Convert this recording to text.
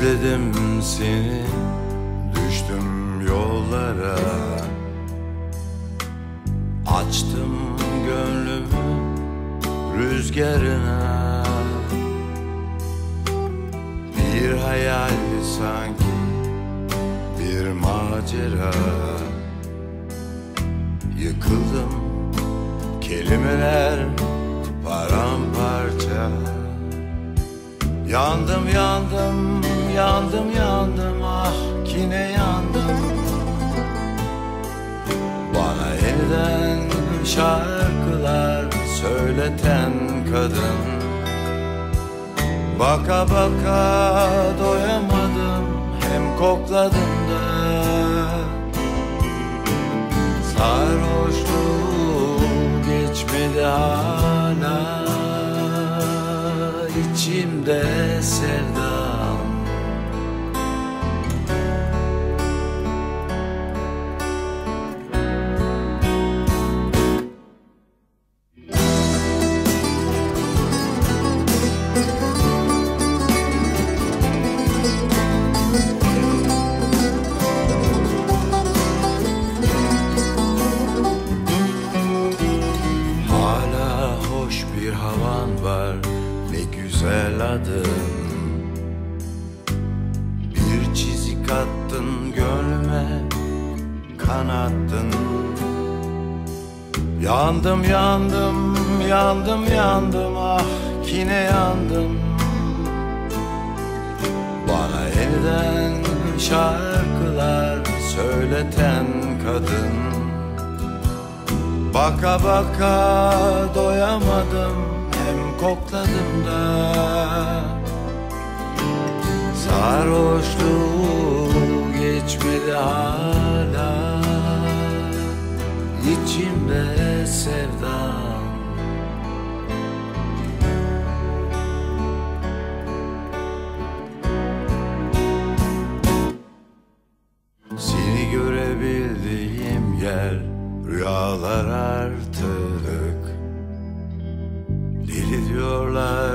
Özledim seni. Düştüm yollara. Açtım gönlümü rüzgarına. Bir hayal sanki bir macera. Yıkıldım kelimeler paramparça. Yandım yandım ah kine yandım. Bana yeniden şarkılar söyleten kadın. Baka baka doyamadım hem kokladım da. Sarhoşluğu geçmedi hala havan var. Ne güzel adın. Bir çizik attın gönlüme kanattın. Yandım yandım yandım yandım ah kine yandım. Bana yeniden şarkılar söyleten kadın. Baka baka doyamadım kokladım da. Sarhoşluğu geçmedi hala. İçimde sevdam. Seni görebildiğim yer rüyalar artık is your life.